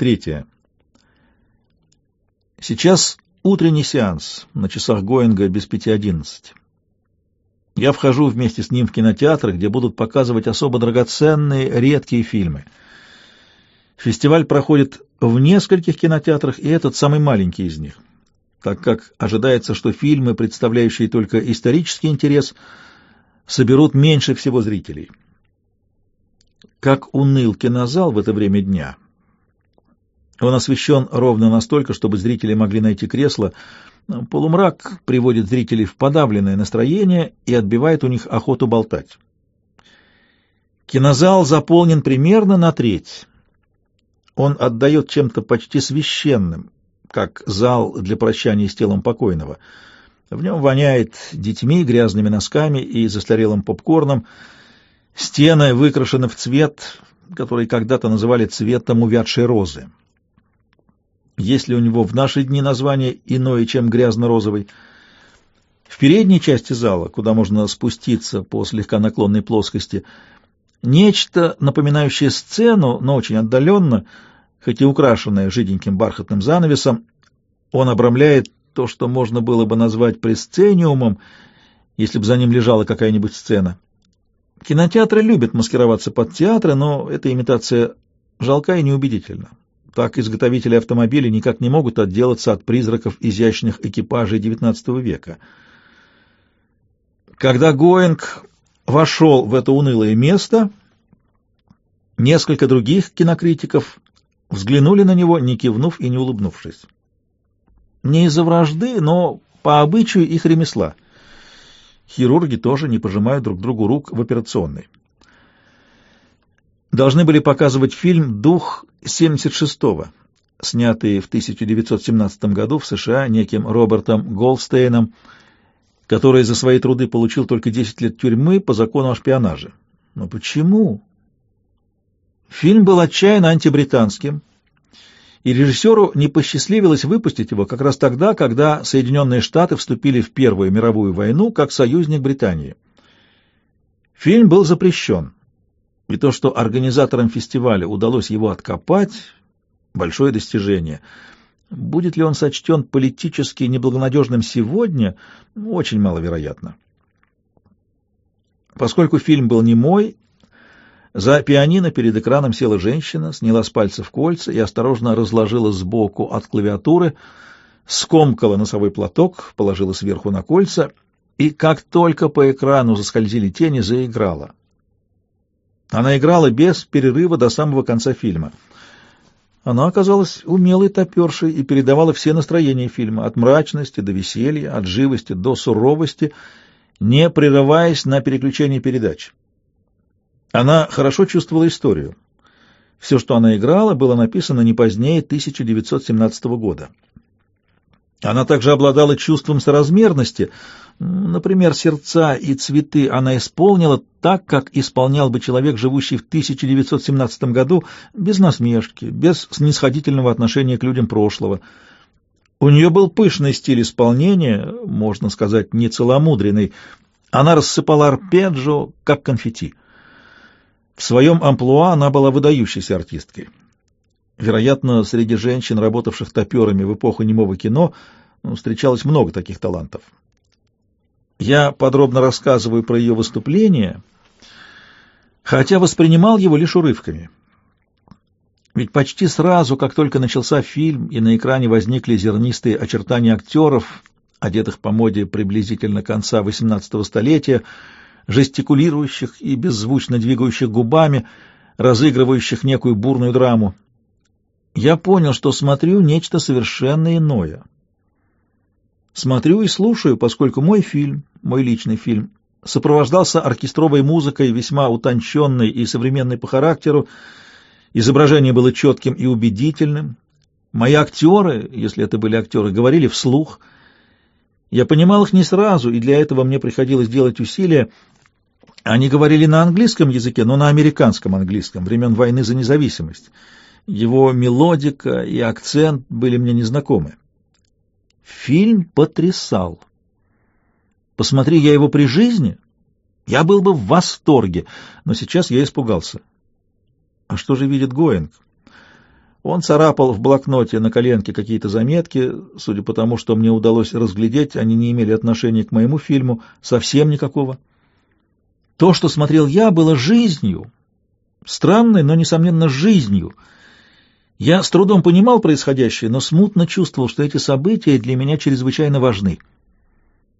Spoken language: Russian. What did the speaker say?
Третье. Сейчас утренний сеанс на часах Гоинга без пяти одиннадцать. Я вхожу вместе с ним в кинотеатр, где будут показывать особо драгоценные, редкие фильмы. Фестиваль проходит в нескольких кинотеатрах, и этот самый маленький из них, так как ожидается, что фильмы, представляющие только исторический интерес, соберут меньше всего зрителей. Как уныл кинозал в это время дня. Он освещен ровно настолько, чтобы зрители могли найти кресло, Полумрак приводит зрителей в подавленное настроение и отбивает у них охоту болтать. Кинозал заполнен примерно на треть. Он отдает чем-то почти священным, как зал для прощания с телом покойного. В нем воняет детьми, грязными носками и застарелым попкорном. Стены выкрашены в цвет, который когда-то называли цветом увядшей розы. Есть ли у него в наши дни название иное, чем грязно-розовый? В передней части зала, куда можно спуститься по слегка наклонной плоскости, нечто, напоминающее сцену, но очень отдаленно, хоть и украшенное жиденьким бархатным занавесом, он обрамляет то, что можно было бы назвать пресцениумом, если бы за ним лежала какая-нибудь сцена. Кинотеатры любят маскироваться под театры, но эта имитация жалка и неубедительна. Так изготовители автомобилей никак не могут отделаться от призраков изящных экипажей XIX века. Когда Гоинг вошел в это унылое место, несколько других кинокритиков взглянули на него, не кивнув и не улыбнувшись. Не из-за вражды, но по обычаю их ремесла. Хирурги тоже не пожимают друг другу рук в операционной должны были показывать фильм «Дух 76-го», снятый в 1917 году в США неким Робертом Голдстейном, который за свои труды получил только 10 лет тюрьмы по закону о шпионаже. Но почему? Фильм был отчаянно антибританским, и режиссеру не посчастливилось выпустить его как раз тогда, когда Соединенные Штаты вступили в Первую мировую войну как союзник Британии. Фильм был запрещен. И то, что организаторам фестиваля удалось его откопать, большое достижение. Будет ли он сочтен политически неблагонадежным сегодня, очень маловероятно. Поскольку фильм был не мой, за пианино перед экраном села женщина, сняла с пальцев кольца и осторожно разложила сбоку от клавиатуры, скомкала носовой платок, положила сверху на кольца, и как только по экрану заскользили тени, заиграла. Она играла без перерыва до самого конца фильма. Она оказалась умелой топершей и передавала все настроения фильма, от мрачности до веселья, от живости до суровости, не прерываясь на переключение передач. Она хорошо чувствовала историю. Все, что она играла, было написано не позднее 1917 года. Она также обладала чувством соразмерности. Например, сердца и цветы она исполнила так, как исполнял бы человек, живущий в 1917 году, без насмешки, без снисходительного отношения к людям прошлого. У нее был пышный стиль исполнения, можно сказать, не целомудренный. Она рассыпала арпеджио, как конфетти. В своем амплуа она была выдающейся артисткой. Вероятно, среди женщин, работавших топерами в эпоху немого кино, встречалось много таких талантов. Я подробно рассказываю про ее выступление, хотя воспринимал его лишь урывками. Ведь почти сразу, как только начался фильм и на экране возникли зернистые очертания актеров, одетых по моде приблизительно конца XVIII столетия, жестикулирующих и беззвучно двигающих губами, разыгрывающих некую бурную драму, я понял, что смотрю нечто совершенно иное. Смотрю и слушаю, поскольку мой фильм, мой личный фильм, сопровождался оркестровой музыкой, весьма утонченной и современной по характеру, изображение было четким и убедительным. Мои актеры, если это были актеры, говорили вслух. Я понимал их не сразу, и для этого мне приходилось делать усилия. Они говорили на английском языке, но на американском английском, времен войны за независимость. Его мелодика и акцент были мне незнакомы. Фильм потрясал. Посмотри я его при жизни, я был бы в восторге, но сейчас я испугался. А что же видит Гоинг? Он царапал в блокноте на коленке какие-то заметки, судя по тому, что мне удалось разглядеть, они не имели отношения к моему фильму, совсем никакого. То, что смотрел я, было жизнью, странной, но, несомненно, жизнью. Я с трудом понимал происходящее, но смутно чувствовал, что эти события для меня чрезвычайно важны —